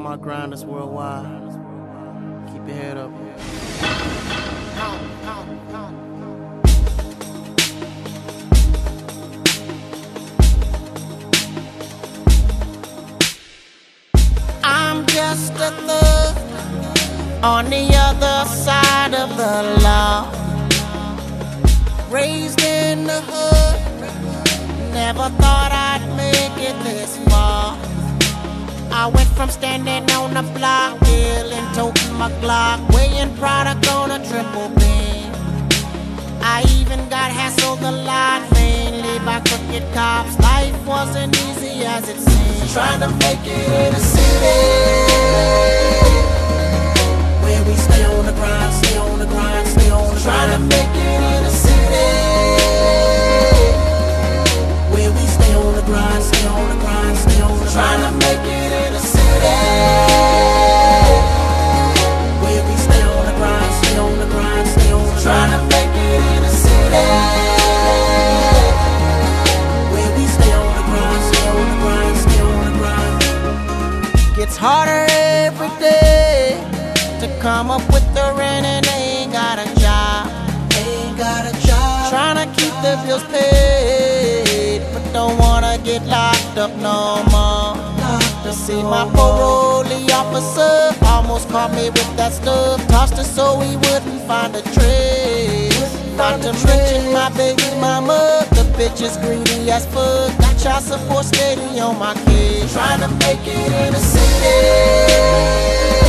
my grinders worldwide. Keep your head up. I'm just a thug on the other side of the law. Raised in the hood, never thought I'd make it this far. I went from standing on the block, dealing, toting my Glock, weighing product on a triple beam. I even got hassled a lot, mainly by crooked cops. Life wasn't easy as it seemed. Trying to make it in the city. Where we stay every day to come up with the rent and ain't got a job. Ain't got a job. Trying to keep the bills paid, but don't wanna get locked up no more. To see my parolee officer almost caught me with that stuff. Tossed it so he wouldn't find a trace. Not to mention my baby mama, the bitch is greedy as fuck. Child support steady on my kids. Trying to make it in the city.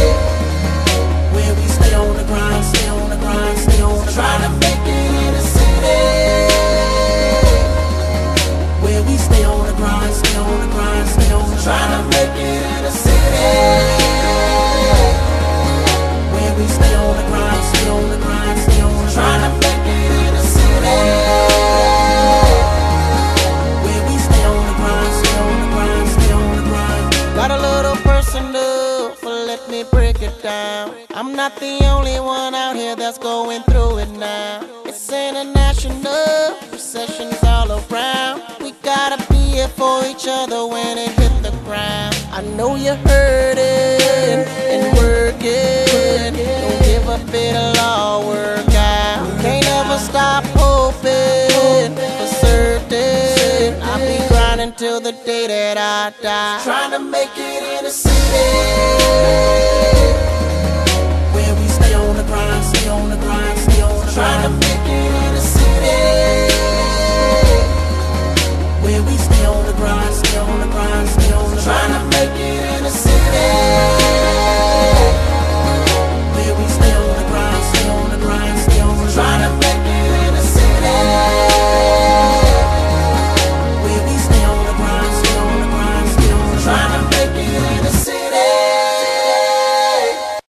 Got a little personal, but let me break it down. I'm not the only one out here that's going through it now. It's international, recession's all around. We gotta be here for each other when it hit the ground. I know you're hurting and working. Don't give up, it'll all work out. Can't ever stop till the day that I die. Trying to make it in the city.